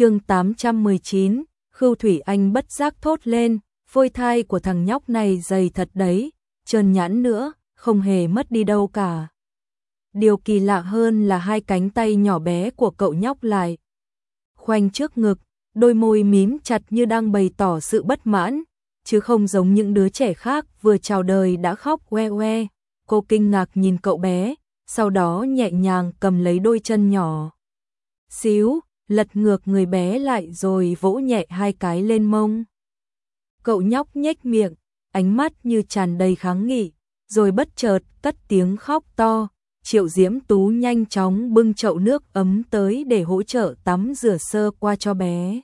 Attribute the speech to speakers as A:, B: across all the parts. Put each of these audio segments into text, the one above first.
A: chương 819, Khưu Thủy Anh bất giác thốt lên, phôi thai của thằng nhóc này dày thật đấy, trơn nhãn nữa, không hề mất đi đâu cả. Điều kỳ lạ hơn là hai cánh tay nhỏ bé của cậu nhóc lại. Khoanh trước ngực, đôi môi mím chặt như đang bày tỏ sự bất mãn, chứ không giống những đứa trẻ khác vừa chào đời đã khóc que que. Cô kinh ngạc nhìn cậu bé, sau đó nhẹ nhàng cầm lấy đôi chân nhỏ. Xíu, lật ngược người bé lại rồi vỗ nhẹ hai cái lên mông. Cậu nhóc nhếch miệng, ánh mắt như tràn đầy kháng nghị, rồi bất chợt cất tiếng khóc to. Triệu Diễm Tú nhanh chóng bưng chậu nước ấm tới để hỗ trợ tắm rửa sơ qua cho bé.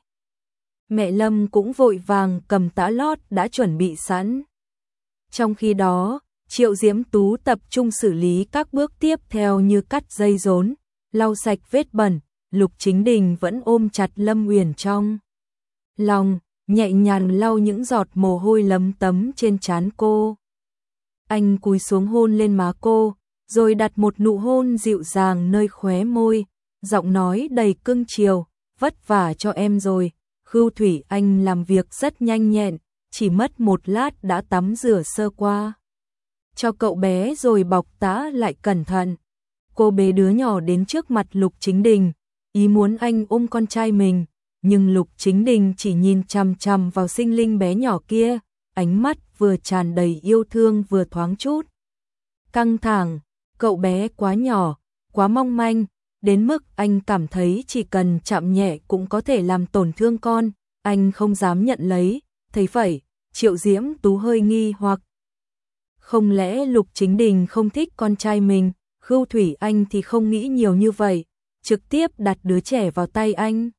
A: Mẹ Lâm cũng vội vàng cầm tã lót đã chuẩn bị sẵn. Trong khi đó, Triệu Diễm Tú tập trung xử lý các bước tiếp theo như cắt dây rốn, lau sạch vết bẩn, Lục Chính Đình vẫn ôm chặt Lâm Uyển trong lòng, nhẹ nhàng lau những giọt mồ hôi lấm tấm trên trán cô. Anh cúi xuống hôn lên má cô, rồi đặt một nụ hôn dịu dàng nơi khóe môi, giọng nói đầy cưng chiều, vất vả cho em rồi. Khưu Thủy Anh làm việc rất nhanh nhẹn, chỉ mất một lát đã tắm rửa sơ qua. Cho cậu bé rồi bọc tã lại cẩn thận. Cô bế đứa nhỏ đến trước mặt Lục Chính Đình, ý muốn anh ôm con trai mình, nhưng Lục Chính Đình chỉ nhìn chằm chằm vào sinh linh bé nhỏ kia, ánh mắt vừa tràn đầy yêu thương vừa thoáng chút. Căng thẳng, cậu bé quá nhỏ, quá mong manh, đến mức anh cảm thấy chỉ cần chạm nhẹ cũng có thể làm tổn thương con, anh không dám nhận lấy, thấy vậy, Triệu Diễm Tú hơi nghi hoặc. Không lẽ Lục Chính Đình không thích con trai mình, Khưu Thủy Anh thì không nghĩ nhiều như vậy, trực tiếp đặt đứa trẻ vào tay anh.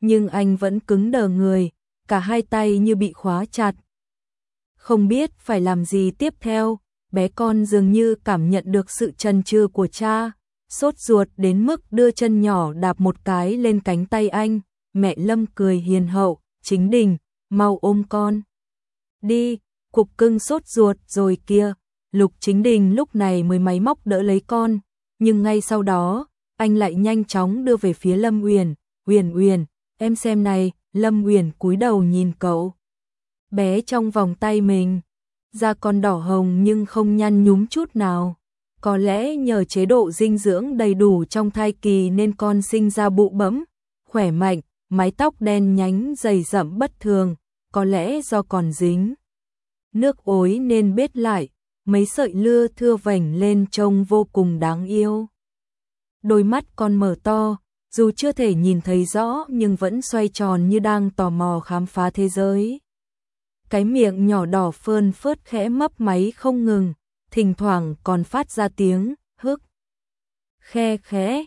A: Nhưng anh vẫn cứng đờ người, cả hai tay như bị khóa chặt. Không biết phải làm gì tiếp theo, bé con dường như cảm nhận được sự chần chừ của cha, sốt ruột đến mức đưa chân nhỏ đạp một cái lên cánh tay anh, mẹ Lâm cười hiền hậu, chính đình, mau ôm con. Đi, cục cưng sốt ruột rồi kia, lục chính đình lúc này mới máy móc đỡ lấy con, nhưng ngay sau đó, anh lại nhanh chóng đưa về phía Lâm Uyển, "Uyển Uyển, em xem này." Lâm Uyển cúi đầu nhìn cậu. Bé trong vòng tay mình, da con đỏ hồng nhưng không nhăn nhúm chút nào. Có lẽ nhờ chế độ dinh dưỡng đầy đủ trong thai kỳ nên con sinh ra bụ bẫm, khỏe mạnh, mái tóc đen nhánh dày rậm bất thường, có lẽ do còn dính. Nước ối nên bết lại, mấy sợi lưa thưa vảnh lên trông vô cùng đáng yêu đôi mắt con mở to, dù chưa thể nhìn thấy rõ nhưng vẫn xoay tròn như đang tò mò khám phá thế giới. Cái miệng nhỏ đỏ phơn phớt khẽ mấp máy không ngừng, thỉnh thoảng còn phát ra tiếng hức. Khe khẽ,